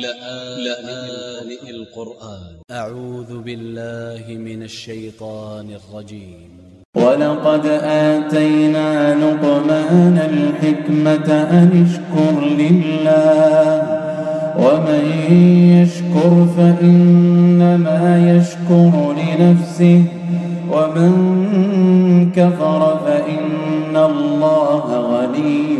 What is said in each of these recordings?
لآن القرآن. أ ع و ذ ب ا ل ل ه من ا ل ش ي ط ا ن ا ل ج ي م ولقد آتينا لقمان الحكمة أن اشكر لله. ومن يشكر فإنما يشكر لنفسه. ومن كفر فإن الله غني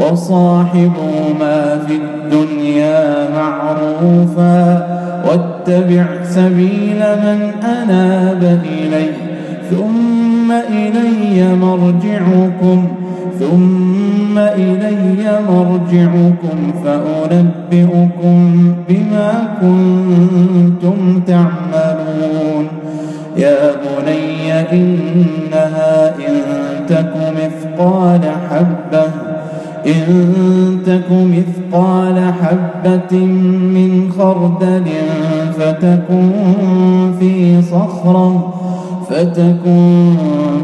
وصاحبهما في الدنيا معروفا واتبع سبيل من أناب إلي ثم إلي مرجعكم ثم إلي مرجعكم فأنبئكم بما كنتم تعملون يا بني إنها إن تك مثقال حبة إن تك مثقال حبة من خردل فتكن في صخرة فتكون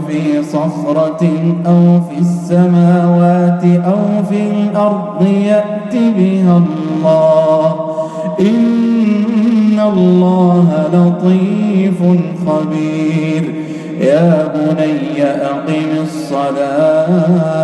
في صخرة أو في السماوات أو في الأرض يأت بها الله. إن الله لطيف خبير. يا بني أقم الصلاة.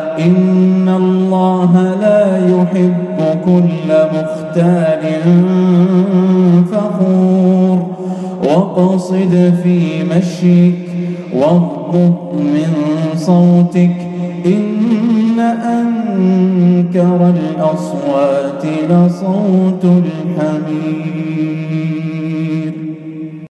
إن الله لا يحب كل مختال فخور واقصد في مشيك واغضب من صوتك إن أنكر الأصوات لصوت الحميد